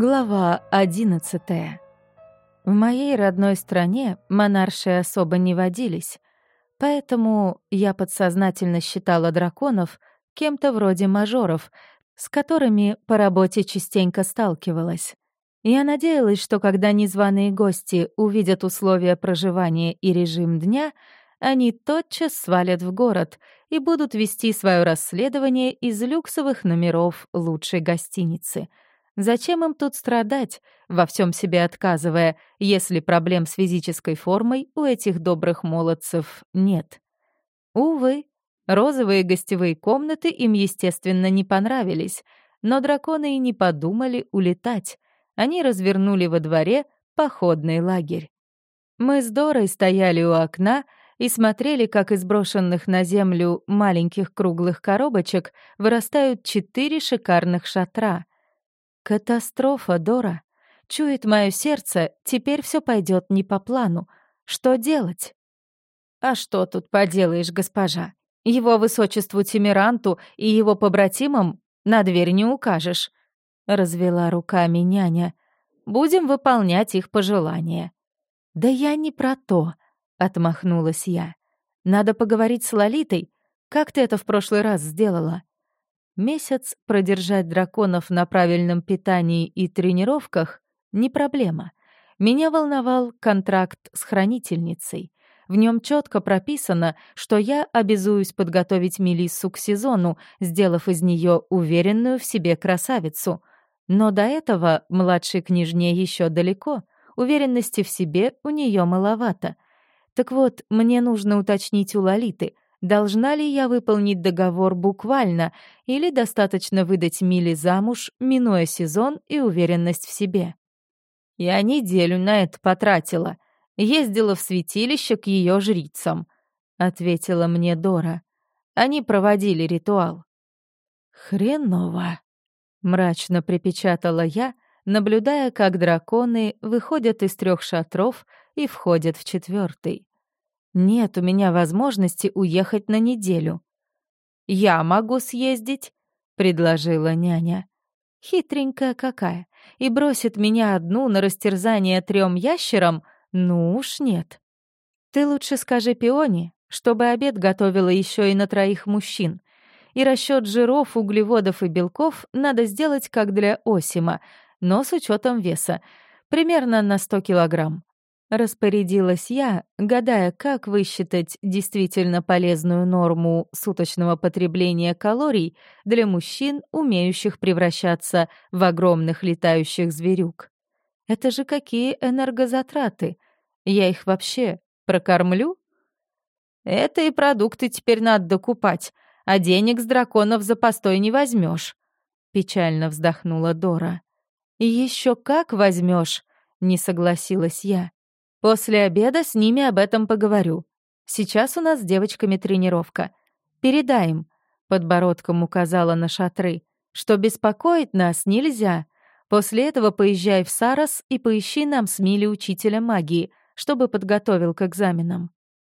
Глава одиннадцатая. В моей родной стране монарши особо не водились, поэтому я подсознательно считала драконов кем-то вроде мажоров, с которыми по работе частенько сталкивалась. Я надеялась, что когда незваные гости увидят условия проживания и режим дня, они тотчас свалят в город и будут вести свое расследование из люксовых номеров лучшей гостиницы — Зачем им тут страдать, во всем себе отказывая, если проблем с физической формой у этих добрых молодцев нет? Увы, розовые гостевые комнаты им, естественно, не понравились, но драконы и не подумали улетать. Они развернули во дворе походный лагерь. Мы с Дорой стояли у окна и смотрели, как из брошенных на землю маленьких круглых коробочек вырастают четыре шикарных шатра — Катастрофа, Дора. Чует мое сердце, теперь все пойдет не по плану. Что делать? А что тут поделаешь, госпожа? Его высочеству Тимиранту и его побратимам на дверь не укажешь. Развела руками няня. Будем выполнять их пожелания. Да я не про то, отмахнулась я. Надо поговорить с Лолитой. Как ты это в прошлый раз сделала? Месяц продержать драконов на правильном питании и тренировках — не проблема. Меня волновал контракт с хранительницей. В нем четко прописано, что я обязуюсь подготовить Мелиссу к сезону, сделав из нее уверенную в себе красавицу. Но до этого младшей княжне еще далеко. Уверенности в себе у нее маловато. Так вот, мне нужно уточнить у Лолиты — Должна ли я выполнить договор буквально или достаточно выдать Миле замуж, минуя сезон и уверенность в себе? Я неделю на это потратила. Ездила в святилище к ее жрицам, ответила мне Дора. Они проводили ритуал. Хреново, мрачно припечатала я, наблюдая, как драконы выходят из трех шатров и входят в четвертый. Нет у меня возможности уехать на неделю. Я могу съездить, предложила няня. Хитренькая какая. И бросит меня одну на растерзание трем ящерам? Ну уж нет. Ты лучше скажи Пионе, чтобы обед готовила еще и на троих мужчин. И расчет жиров, углеводов и белков надо сделать как для Осима, но с учетом веса, примерно на 100 килограмм. Распорядилась я, гадая, как высчитать действительно полезную норму суточного потребления калорий для мужчин, умеющих превращаться в огромных летающих зверюк. Это же какие энергозатраты! Я их вообще прокормлю? Это и продукты теперь надо докупать, а денег с драконов за постой не возьмешь. Печально вздохнула Дора. Еще как возьмешь, не согласилась я. После обеда с ними об этом поговорю. Сейчас у нас с девочками тренировка. Передай им, подбородком указала на шатры, что беспокоить нас нельзя. После этого поезжай в Сарас и поищи нам с Мили учителя магии, чтобы подготовил к экзаменам.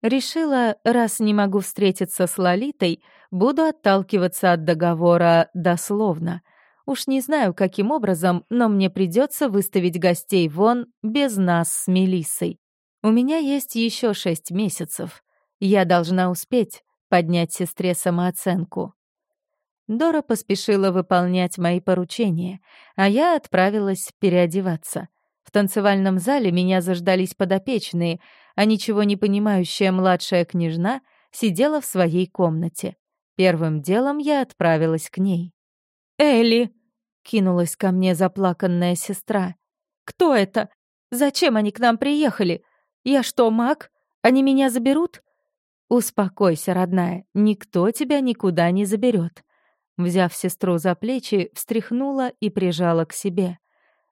Решила, раз не могу встретиться с Лолитой, буду отталкиваться от договора дословно — Уж не знаю, каким образом, но мне придется выставить гостей вон без нас с Мелиссой. У меня есть еще шесть месяцев. Я должна успеть поднять сестре самооценку. Дора поспешила выполнять мои поручения, а я отправилась переодеваться. В танцевальном зале меня заждались подопечные, а ничего не понимающая младшая княжна сидела в своей комнате. Первым делом я отправилась к ней. «Элли!» — кинулась ко мне заплаканная сестра. «Кто это? Зачем они к нам приехали? Я что, маг? Они меня заберут?» «Успокойся, родная, никто тебя никуда не заберет. Взяв сестру за плечи, встряхнула и прижала к себе.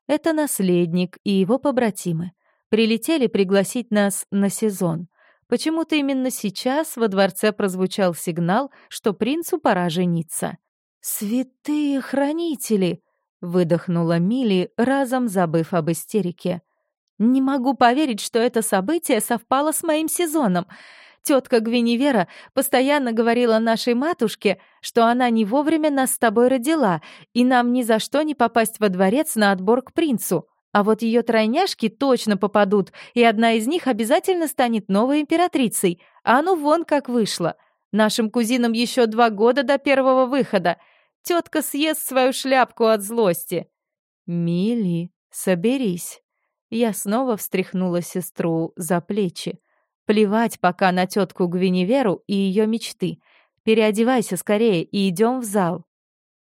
«Это наследник и его побратимы. Прилетели пригласить нас на сезон. Почему-то именно сейчас во дворце прозвучал сигнал, что принцу пора жениться. «Святые хранители!» — выдохнула Мили, разом забыв об истерике. «Не могу поверить, что это событие совпало с моим сезоном. Тетка Гвиневера постоянно говорила нашей матушке, что она не вовремя нас с тобой родила, и нам ни за что не попасть во дворец на отбор к принцу. А вот ее тройняшки точно попадут, и одна из них обязательно станет новой императрицей. А ну вон как вышло. Нашим кузинам еще два года до первого выхода. Тетка съест свою шляпку от злости. Мили, соберись. Я снова встряхнула сестру за плечи. Плевать пока на тетку Гвиневеру и ее мечты. Переодевайся скорее и идем в зал.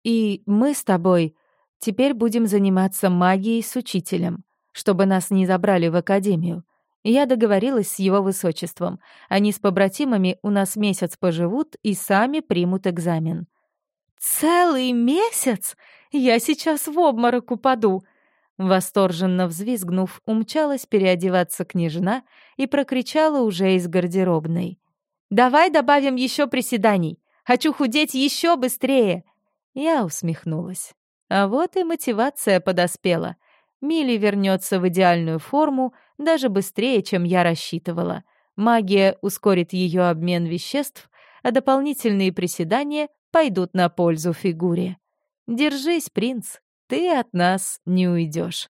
И мы с тобой теперь будем заниматься магией с учителем, чтобы нас не забрали в академию. Я договорилась с его высочеством. Они с побратимами у нас месяц поживут и сами примут экзамен. «Целый месяц? Я сейчас в обморок упаду!» Восторженно взвизгнув, умчалась переодеваться княжна и прокричала уже из гардеробной. «Давай добавим еще приседаний! Хочу худеть еще быстрее!» Я усмехнулась. А вот и мотивация подоспела. Милли вернется в идеальную форму даже быстрее, чем я рассчитывала. Магия ускорит ее обмен веществ, а дополнительные приседания пойдут на пользу фигуре. Держись, принц, ты от нас не уйдешь.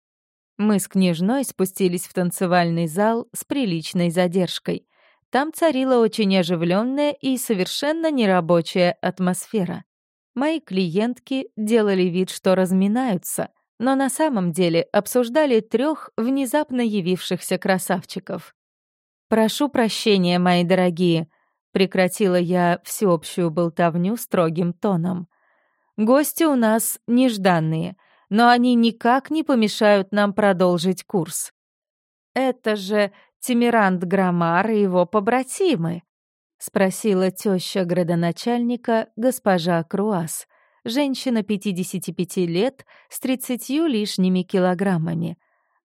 Мы с княжной спустились в танцевальный зал с приличной задержкой. Там царила очень оживленная и совершенно нерабочая атмосфера. Мои клиентки делали вид, что разминаются, но на самом деле обсуждали трех внезапно явившихся красавчиков. «Прошу прощения, мои дорогие», — прекратила я всеобщую болтовню строгим тоном. Гости у нас нежданные, но они никак не помешают нам продолжить курс. Это же Тимирант Грамар и его побратимы, спросила теща градоначальника госпожа Круас, женщина 55 лет с 30 лишними килограммами.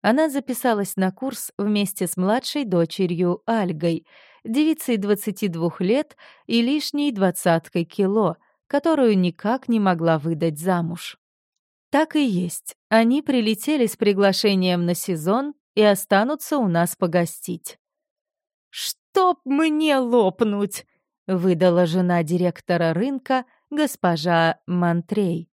Она записалась на курс вместе с младшей дочерью Альгой, девицей 22 лет и лишней двадцаткой кило — которую никак не могла выдать замуж. Так и есть. Они прилетели с приглашением на сезон и останутся у нас погостить. «Чтоб мне лопнуть!» — выдала жена директора рынка, госпожа Мантрей.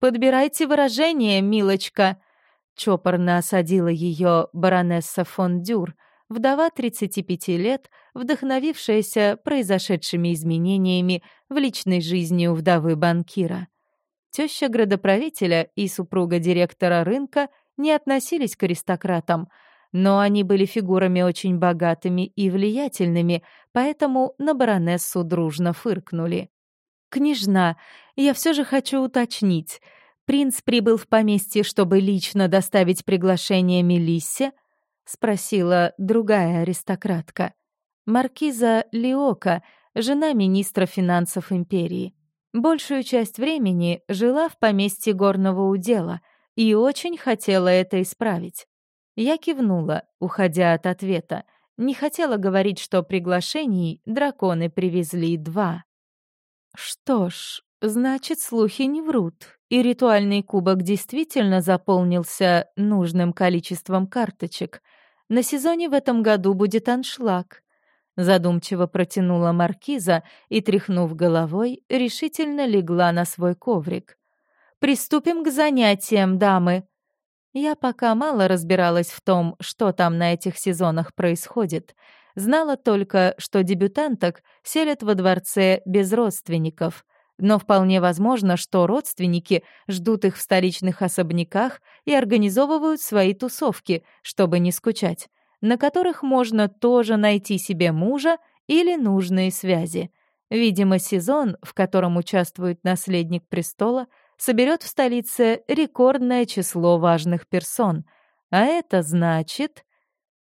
«Подбирайте выражение, милочка!» — чопорно осадила ее баронесса фон Дюр — вдова 35 лет, вдохновившаяся произошедшими изменениями в личной жизни у вдовы банкира. Теща градоправителя и супруга директора рынка не относились к аристократам, но они были фигурами очень богатыми и влиятельными, поэтому на баронессу дружно фыркнули. «Княжна, я все же хочу уточнить. Принц прибыл в поместье, чтобы лично доставить приглашение Мелиссе, — спросила другая аристократка. Маркиза Лиока, жена министра финансов империи. Большую часть времени жила в поместье горного удела и очень хотела это исправить. Я кивнула, уходя от ответа. Не хотела говорить, что приглашений драконы привезли два. Что ж, значит, слухи не врут, и ритуальный кубок действительно заполнился нужным количеством карточек — на сезоне в этом году будет аншлаг. Задумчиво протянула маркиза и, тряхнув головой, решительно легла на свой коврик. «Приступим к занятиям, дамы!» Я пока мало разбиралась в том, что там на этих сезонах происходит. Знала только, что дебютанток селят во дворце без родственников. Но вполне возможно, что родственники ждут их в столичных особняках и организовывают свои тусовки, чтобы не скучать, на которых можно тоже найти себе мужа или нужные связи. Видимо, сезон, в котором участвует наследник престола, соберет в столице рекордное число важных персон. А это значит...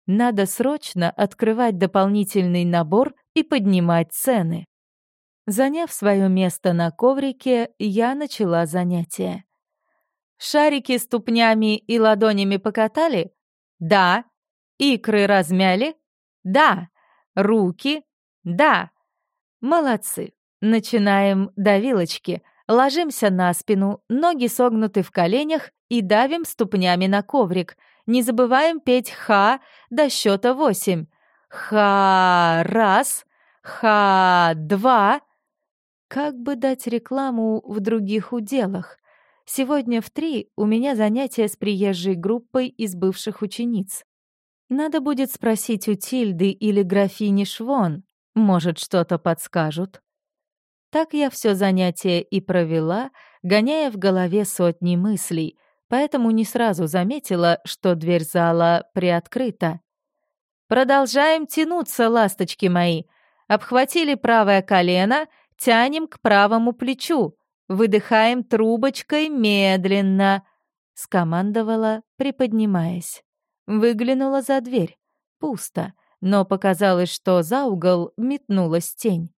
Надо срочно открывать дополнительный набор и поднимать цены. Заняв свое место на коврике, я начала занятие. Шарики ступнями и ладонями покатали? Да. Икры размяли? Да. Руки? Да. Молодцы. Начинаем давилочки. Ложимся на спину, ноги согнуты в коленях и давим ступнями на коврик. Не забываем петь «ха» до счета восемь. Ха-раз, ха-два. Как бы дать рекламу в других уделах? Сегодня в три у меня занятия с приезжей группой из бывших учениц. Надо будет спросить у Тильды или графини Швон. Может, что-то подскажут. Так я все занятие и провела, гоняя в голове сотни мыслей, поэтому не сразу заметила, что дверь зала приоткрыта. «Продолжаем тянуться, ласточки мои. Обхватили правое колено, тянем к правому плечу, выдыхаем трубочкой медленно», — скомандовала, приподнимаясь. Выглянула за дверь. Пусто, но показалось, что за угол метнулась тень.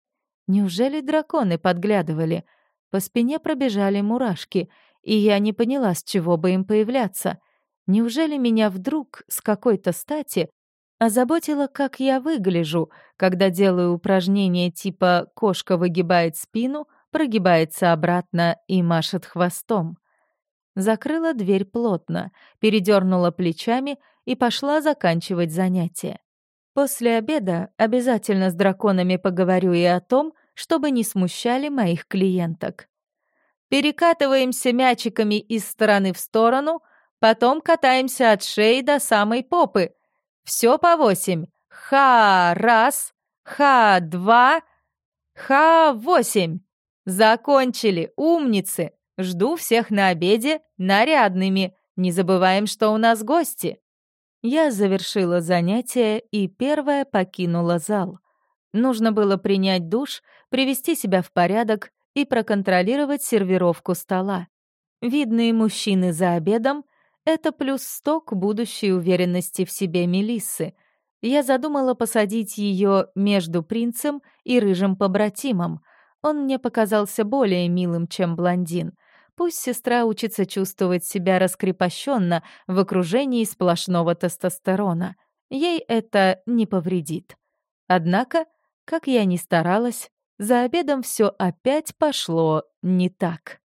Неужели драконы подглядывали? По спине пробежали мурашки, и я не поняла, с чего бы им появляться. Неужели меня вдруг, с какой-то стати, озаботило, как я выгляжу, когда делаю упражнения типа «кошка выгибает спину», прогибается обратно и машет хвостом. Закрыла дверь плотно, передернула плечами и пошла заканчивать занятие. После обеда обязательно с драконами поговорю и о том, чтобы не смущали моих клиенток. Перекатываемся мячиками из стороны в сторону, потом катаемся от шеи до самой попы. Все по восемь. Ха-раз, ха-два, ха-восемь. Закончили, умницы. Жду всех на обеде нарядными. Не забываем, что у нас гости. Я завершила занятие и первая покинула зал. Нужно было принять душ, привести себя в порядок и проконтролировать сервировку стола. Видные мужчины за обедом — это плюс сто к будущей уверенности в себе Мелиссы. Я задумала посадить ее между принцем и рыжим побратимом. Он мне показался более милым, чем блондин — Пусть сестра учится чувствовать себя раскрепощенно в окружении сплошного тестостерона. Ей это не повредит. Однако, как я ни старалась, за обедом все опять пошло не так.